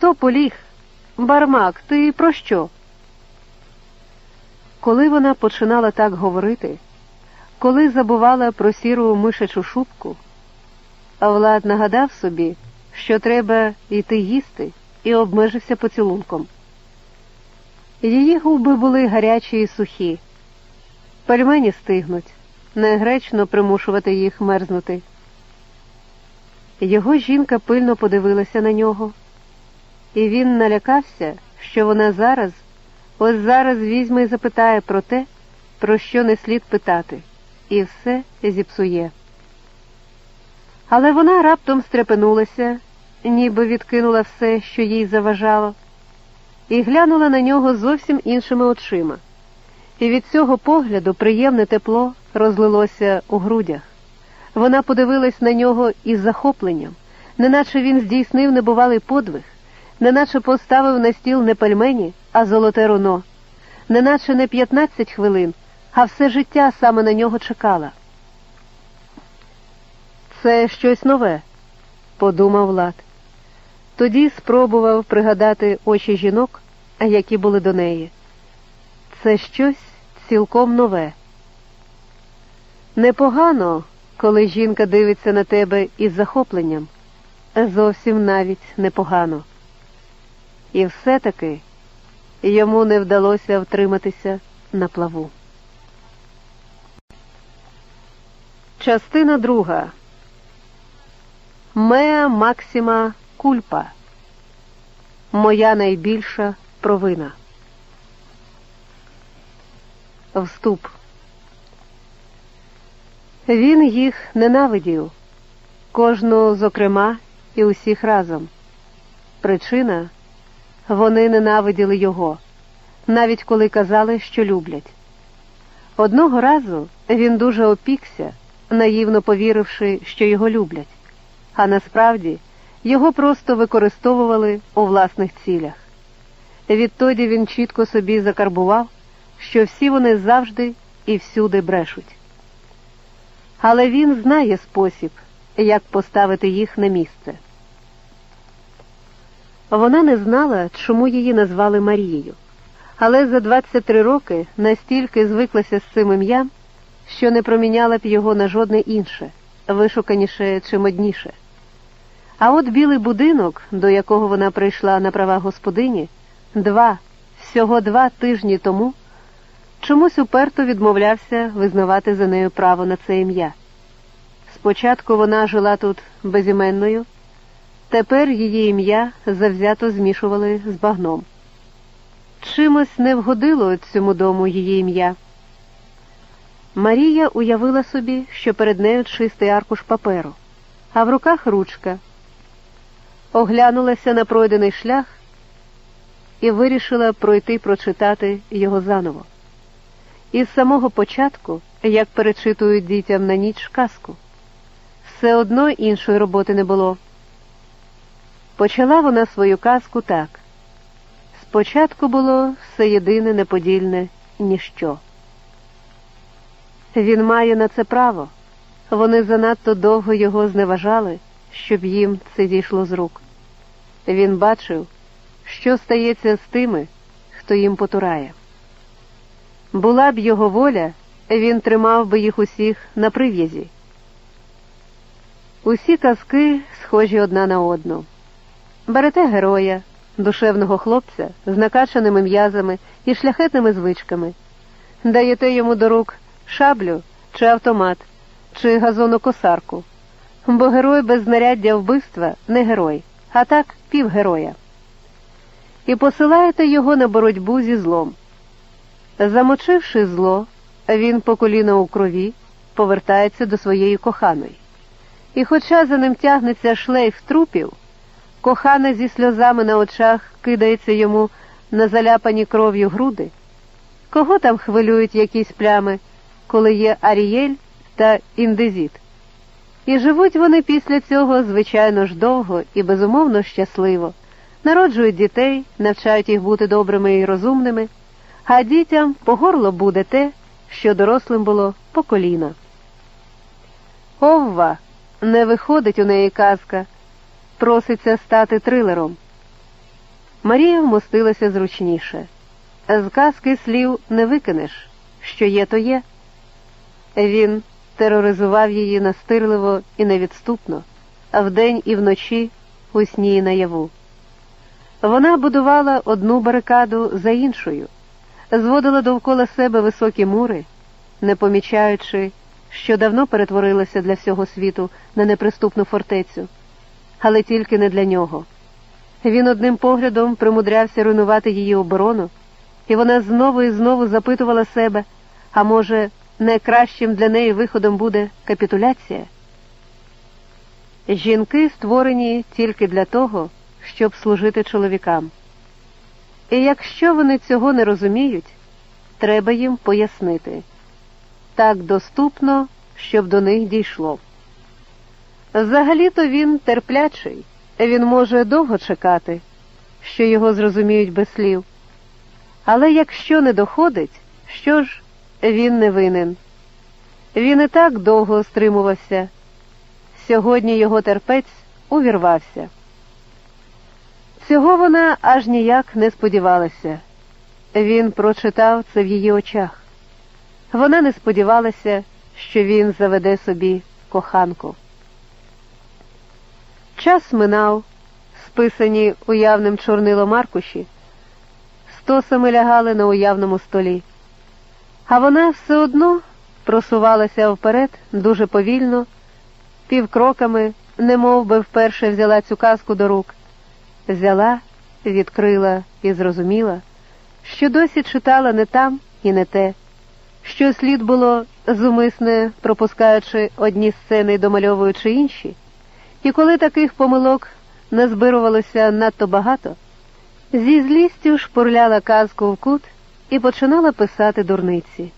Хто поліг? Бармак, ти про що? Коли вона починала так говорити, коли забувала про сіру мишачу шубку, Влад нагадав собі, що треба йти їсти, і обмежився поцілунком. Її губи були гарячі і сухі, пельмені стигнуть, негречно примушувати їх мерзнути. Його жінка пильно подивилася на нього, і він налякався, що вона зараз, ось зараз візьме і запитає про те, про що не слід питати, і все зіпсує. Але вона раптом стрепенулася, ніби відкинула все, що їй заважало, і глянула на нього зовсім іншими очима. І від цього погляду приємне тепло розлилося у грудях. Вона подивилась на нього із захопленням, неначе він здійснив небувалий подвиг, неначе поставив на стіл не пельмені, а золоте руно, неначе не 15 хвилин, а все життя саме на нього чекала. Це щось нове, подумав Влад. Тоді спробував пригадати очі жінок, які були до неї. Це щось цілком нове. Непогано, коли жінка дивиться на тебе із захопленням, зовсім навіть непогано. І все-таки йому не вдалося втриматися на плаву. Частина друга. Меа Максима Кульпа. Моя найбільша провина. Вступ. Він їх ненавидів, кожну, зокрема, і усіх разом. Причина вони ненавиділи його, навіть коли казали, що люблять. Одного разу він дуже опікся, наївно повіривши, що його люблять, а насправді його просто використовували у власних цілях. Відтоді він чітко собі закарбував, що всі вони завжди і всюди брешуть але він знає спосіб, як поставити їх на місце. Вона не знала, чому її назвали Марією, але за 23 роки настільки звиклася з цим ім'ям, що не проміняла б його на жодне інше, вишуканіше чи модніше. А от білий будинок, до якого вона прийшла на права господині, два, всього два тижні тому чомусь уперто відмовлявся визнавати за нею право на це ім'я. Спочатку вона жила тут безіменною, тепер її ім'я завзято змішували з багном. Чимось не вгодило цьому дому її ім'я. Марія уявила собі, що перед нею чистий аркуш паперу, а в руках ручка. Оглянулася на пройдений шлях і вирішила пройти прочитати його заново. Із самого початку, як перечитують дітям на ніч казку, все одно іншої роботи не було. Почала вона свою казку так. Спочатку було все єдине неподільне ніщо. Він має на це право. Вони занадто довго його зневажали, щоб їм це дійшло з рук. Він бачив, що стається з тими, хто їм потурає. Була б його воля, він тримав би їх усіх на прив'язі. Усі казки схожі одна на одну. Берете героя, душевного хлопця з накачаними м'язами і шляхетними звичками, даєте йому до рук шаблю чи автомат, чи газонокосарку, бо герой без знаряддя вбивства не герой, а так півгероя. І посилаєте його на боротьбу зі злом. Замочивши зло, він по коліна у крові повертається до своєї коханої. І, хоча за ним тягнеться шлейф трупів, кохана зі сльозами на очах кидається йому на заляпані кров'ю груди. Кого там хвилюють якісь плями, коли є Арієль та індезіт? І живуть вони після цього, звичайно ж, довго і безумовно щасливо, народжують дітей, навчають їх бути добрими і розумними, а дітям по горло буде те, що дорослим було по коліна. Овва! Не виходить у неї казка, проситься стати трилером. Марія вмостилася зручніше. З казки слів не викинеш, що є, то є. Він тероризував її настирливо і невідступно, вдень і вночі у сні і наяву. Вона будувала одну барикаду за іншою, зводила довкола себе високі мури, не помічаючи, що давно перетворилася для всього світу на неприступну фортецю, але тільки не для нього. Він одним поглядом примудрявся руйнувати її оборону, і вона знову і знову запитувала себе, а може, найкращим для неї виходом буде капітуляція? Жінки створені тільки для того, щоб служити чоловікам. І якщо вони цього не розуміють, треба їм пояснити так доступно, щоб до них дійшло. Взагалі-то він терплячий, він може довго чекати, що його зрозуміють без слів. Але якщо не доходить, що ж, він не винен. Він і так довго стримувався. Сьогодні його терпець увірвався. Цього вона аж ніяк не сподівалася. Він прочитав це в її очах. Вона не сподівалася, що він заведе собі коханку. Час минав, списані уявним чорнилом аркуші, стосами лягали на уявному столі, а вона все одно просувалася вперед дуже повільно, півкроками, немов би вперше взяла цю казку до рук, взяла, відкрила і зрозуміла, що досі читала не там і не те, що слід було зумисне пропускаючи одні сцени й домальовуючи інші. І коли таких помилок назбирувалося надто багато, зі злістю шпурляла казку в кут і починала писати дурниці.